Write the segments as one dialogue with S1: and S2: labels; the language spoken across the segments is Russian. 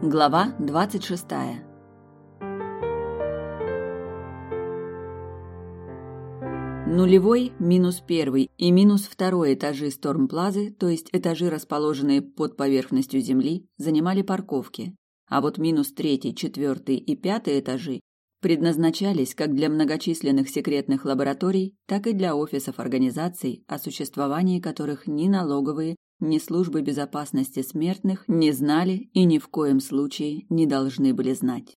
S1: Глава 26. Нулевой, минус первый и минус второй этажи Стормплазы, то есть этажи, расположенные под поверхностью земли, занимали парковки, а вот минус третий, четвертый и пятый этажи предназначались как для многочисленных секретных лабораторий, так и для офисов организаций, о существовании которых ни налоговые, ни службы безопасности смертных не знали и ни в коем случае не должны были знать.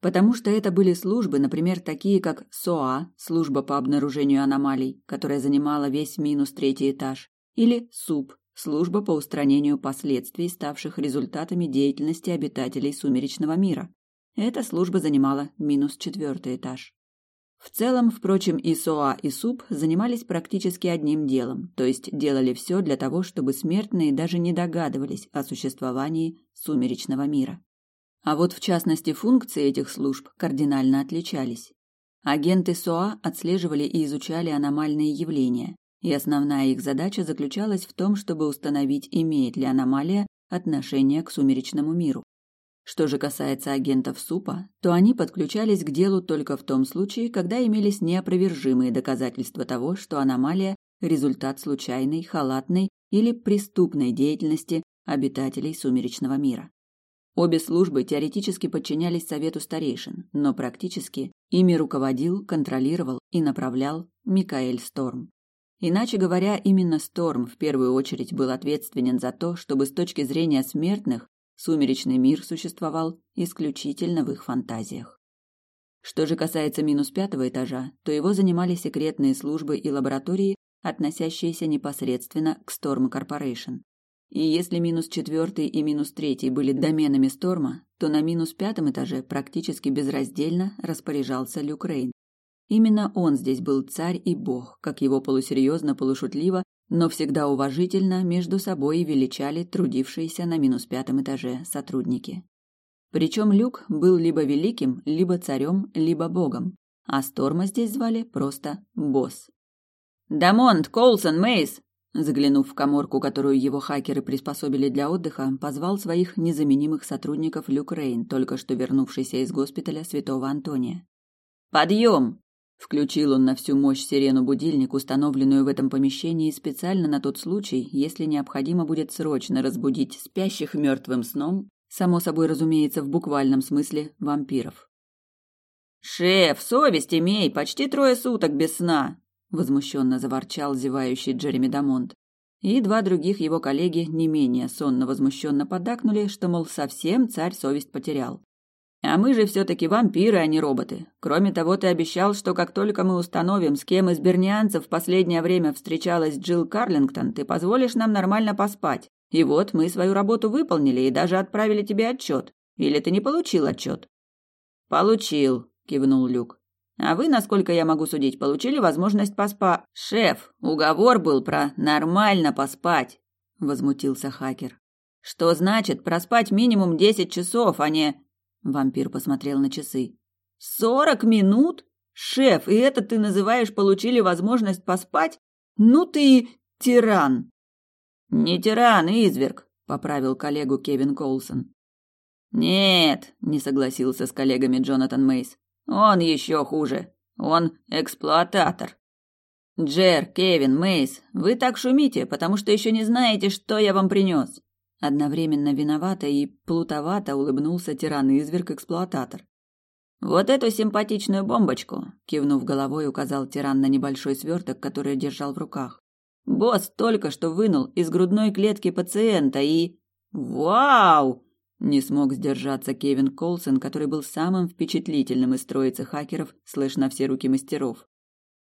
S1: Потому что это были службы, например, такие как СОА, служба по обнаружению аномалий, которая занимала весь минус третий этаж, или СУП, служба по устранению последствий, ставших результатами деятельности обитателей сумеречного мира. Эта служба занимала минус четвертый этаж. В целом, впрочем, и СОА, и СУП занимались практически одним делом, то есть делали все для того, чтобы смертные даже не догадывались о существовании сумеречного мира. А вот в частности функции этих служб кардинально отличались. Агенты СОА отслеживали и изучали аномальные явления, и основная их задача заключалась в том, чтобы установить, имеет ли аномалия отношение к сумеречному миру. Что же касается агентов СУПа, то они подключались к делу только в том случае, когда имелись неопровержимые доказательства того, что аномалия – результат случайной, халатной или преступной деятельности обитателей сумеречного мира. Обе службы теоретически подчинялись совету старейшин, но практически ими руководил, контролировал и направлял Микаэль Сторм. Иначе говоря, именно Сторм в первую очередь был ответственен за то, чтобы с точки зрения смертных Сумеречный мир существовал исключительно в их фантазиях. Что же касается минус пятого этажа, то его занимали секретные службы и лаборатории, относящиеся непосредственно к Storm Corporation. И если минус четвертый и минус третий были доменами Сторма, то на минус пятом этаже практически безраздельно распоряжался Люк Рейн. Именно он здесь был царь и бог, как его полусерьезно-полушутливо но всегда уважительно между собой величали трудившиеся на минус пятом этаже сотрудники. Причем Люк был либо великим, либо царем, либо богом, а Сторма здесь звали просто босс. «Дамонт, Колсон, Мейс!» Заглянув в коморку, которую его хакеры приспособили для отдыха, позвал своих незаменимых сотрудников Люк Рейн, только что вернувшийся из госпиталя Святого Антония. «Подъем!» Включил он на всю мощь сирену-будильник, установленную в этом помещении специально на тот случай, если необходимо будет срочно разбудить спящих мертвым сном, само собой разумеется, в буквальном смысле, вампиров. «Шеф, совесть имей, почти трое суток без сна!» – возмущенно заворчал зевающий Джереми Дамонт. И два других его коллеги не менее сонно-возмущенно поддакнули, что, мол, совсем царь совесть потерял. А мы же все-таки вампиры, а не роботы. Кроме того, ты обещал, что как только мы установим, с кем из бернианцев в последнее время встречалась Джилл Карлингтон, ты позволишь нам нормально поспать. И вот мы свою работу выполнили и даже отправили тебе отчет. Или ты не получил отчет? Получил, кивнул Люк. А вы, насколько я могу судить, получили возможность поспать. Шеф, уговор был про нормально поспать, возмутился хакер. Что значит проспать минимум десять часов, а не Вампир посмотрел на часы. «Сорок минут? Шеф, и это ты называешь получили возможность поспать? Ну ты тиран!» «Не тиран, изверг», — поправил коллегу Кевин Колсон. «Нет», — не согласился с коллегами Джонатан Мейс. «Он еще хуже. Он эксплуататор». «Джер, Кевин, Мейс, вы так шумите, потому что еще не знаете, что я вам принес. Одновременно виновато и плутовато улыбнулся тиран-изверг-эксплуататор. «Вот эту симпатичную бомбочку!» – кивнув головой, указал тиран на небольшой сверток, который держал в руках. «Босс только что вынул из грудной клетки пациента и...» «Вау!» – не смог сдержаться Кевин Колсон, который был самым впечатлительным из троицы хакеров, слышь на все руки мастеров.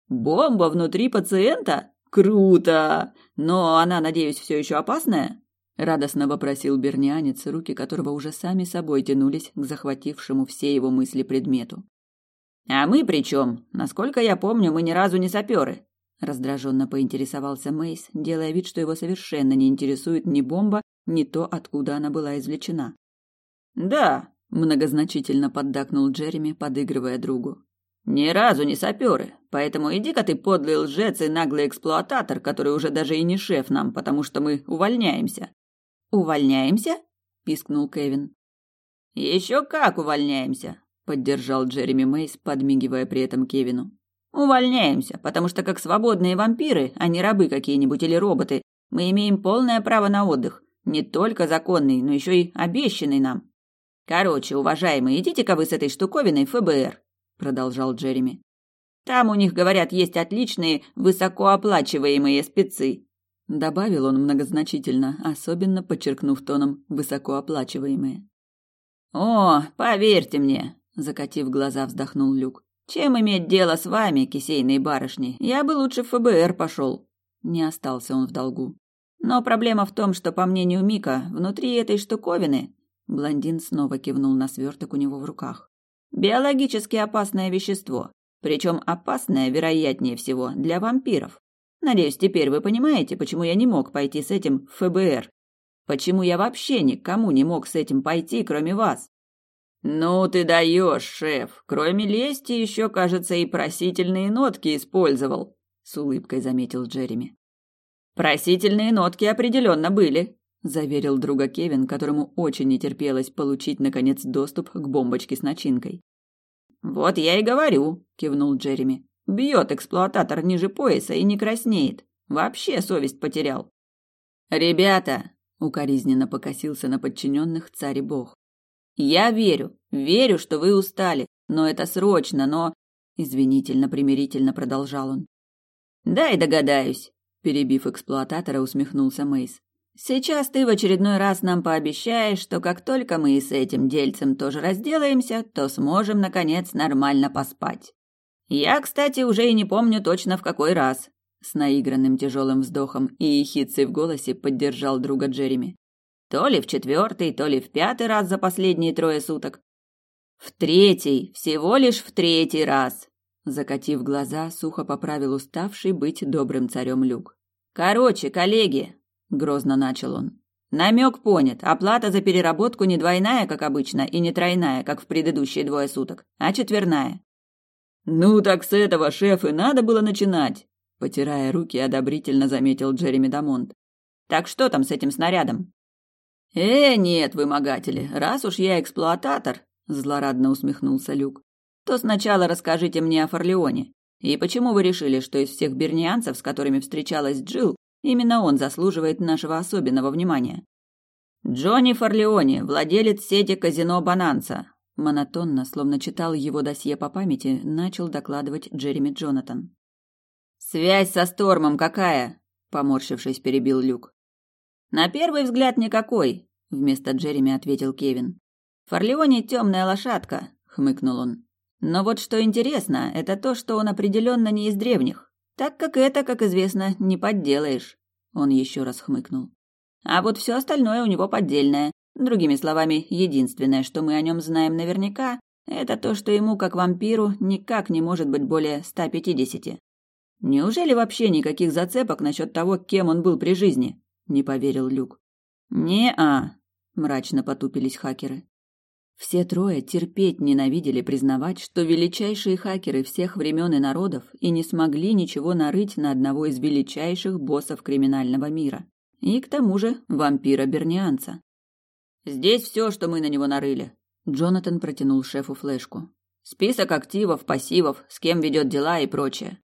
S1: «Бомба внутри пациента? Круто! Но она, надеюсь, все еще опасная?» Радостно вопросил бернянец, руки которого уже сами собой тянулись к захватившему все его мысли предмету. А мы при чем? Насколько я помню, мы ни разу не саперы. Раздраженно поинтересовался Мейс, делая вид, что его совершенно не интересует ни бомба, ни то, откуда она была извлечена. Да, многозначительно поддакнул Джереми, подыгрывая другу. Ни разу не саперы, поэтому иди-ка ты подлый лжец и наглый эксплуататор, который уже даже и не шеф нам, потому что мы увольняемся. «Увольняемся?» – пискнул Кевин. Еще как увольняемся, поддержал Джереми Мейс, подмигивая при этом Кевину. Увольняемся, потому что как свободные вампиры, а не рабы какие-нибудь или роботы, мы имеем полное право на отдых, не только законный, но еще и обещанный нам. Короче, уважаемые, идите-ка вы с этой штуковиной в ФБР, продолжал Джереми. Там у них, говорят, есть отличные высокооплачиваемые спецы. Добавил он многозначительно, особенно подчеркнув тоном высокооплачиваемые. О, поверьте мне, закатив глаза, вздохнул Люк. Чем иметь дело с вами, кисейные барышни? Я бы лучше в ФБР пошел. Не остался он в долгу. Но проблема в том, что, по мнению Мика, внутри этой штуковины блондин снова кивнул на сверток у него в руках. Биологически опасное вещество, причем опасное, вероятнее всего, для вампиров. Надеюсь, теперь вы понимаете, почему я не мог пойти с этим в ФБР. Почему я вообще никому не мог с этим пойти, кроме вас? Ну ты даешь, шеф. Кроме лести еще, кажется, и просительные нотки использовал, с улыбкой заметил Джереми. Просительные нотки определенно были, заверил друга Кевин, которому очень не терпелось получить наконец доступ к бомбочке с начинкой. Вот я и говорю, кивнул Джереми. Бьет эксплуататор ниже пояса и не краснеет. Вообще совесть потерял. Ребята, укоризненно покосился на подчиненных царь и бог. Я верю, верю, что вы устали, но это срочно, но извинительно примирительно продолжал он. Да и догадаюсь, перебив эксплуататора, усмехнулся Мейс. Сейчас ты в очередной раз нам пообещаешь, что как только мы с этим дельцем тоже разделаемся, то сможем наконец нормально поспать. Я, кстати, уже и не помню точно в какой раз. С наигранным тяжелым вздохом и ехицей в голосе поддержал друга Джереми. То ли в четвертый, то ли в пятый раз за последние трое суток. В третий, всего лишь в третий раз. Закатив глаза, сухо поправил уставший быть добрым царем Люк. Короче, коллеги, грозно начал он. Намек понят. Оплата за переработку не двойная, как обычно, и не тройная, как в предыдущие двое суток, а четверная. Ну так с этого, шеф, и надо было начинать, потирая руки, одобрительно заметил Джереми Дамонт. Так что там с этим снарядом? Э, нет, вымогатели, раз уж я эксплуататор, злорадно усмехнулся Люк. То сначала расскажите мне о Форлеоне. И почему вы решили, что из всех бернианцев, с которыми встречалась Джилл, именно он заслуживает нашего особенного внимания? Джонни Форлеоне, владелец сети казино Бананца, Монотонно, словно читал его досье по памяти, начал докладывать Джереми Джонатан. «Связь со Стормом какая?» – поморщившись, перебил Люк. «На первый взгляд никакой», – вместо Джереми ответил Кевин. «Форлеоне темная лошадка», – хмыкнул он. «Но вот что интересно, это то, что он определенно не из древних, так как это, как известно, не подделаешь». Он еще раз хмыкнул. «А вот все остальное у него поддельное, Другими словами, единственное, что мы о нем знаем наверняка, это то, что ему, как вампиру, никак не может быть более 150. Неужели вообще никаких зацепок насчет того, кем он был при жизни? Не поверил Люк. Не-а, мрачно потупились хакеры. Все трое терпеть ненавидели признавать, что величайшие хакеры всех времен и народов и не смогли ничего нарыть на одного из величайших боссов криминального мира. И к тому же вампира-бернианца. Здесь все, что мы на него нарыли. Джонатан протянул шефу флешку. Список активов, пассивов, с кем ведет дела и прочее.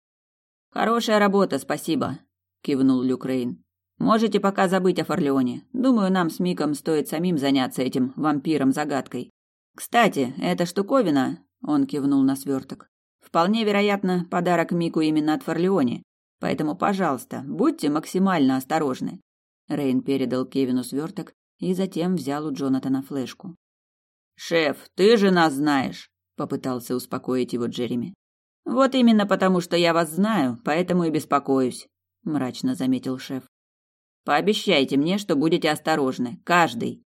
S1: Хорошая работа, спасибо, кивнул Люкрейн. Можете пока забыть о Форлеоне. Думаю, нам с Миком стоит самим заняться этим вампиром-загадкой. Кстати, эта штуковина, он кивнул на сверток, вполне вероятно подарок Мику именно от Форлеоне. Поэтому, пожалуйста, будьте максимально осторожны. Рейн передал Кевину сверток, и затем взял у Джонатана флешку. «Шеф, ты же нас знаешь», — попытался успокоить его Джереми. «Вот именно потому, что я вас знаю, поэтому и беспокоюсь», — мрачно заметил шеф. «Пообещайте мне, что будете осторожны, каждый».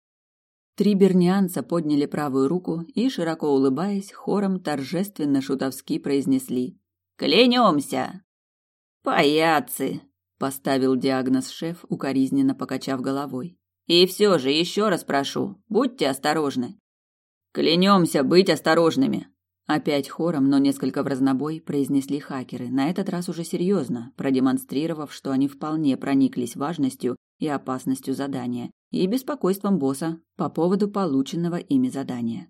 S1: Три бернианца подняли правую руку и, широко улыбаясь, хором торжественно-шутовски произнесли «Клянемся!» «Паяцы!» — поставил диагноз шеф, укоризненно покачав головой. И все же еще раз прошу, будьте осторожны. Клянемся быть осторожными. Опять хором, но несколько в разнобой произнесли хакеры, на этот раз уже серьезно, продемонстрировав, что они вполне прониклись важностью и опасностью задания и беспокойством босса по поводу полученного ими задания.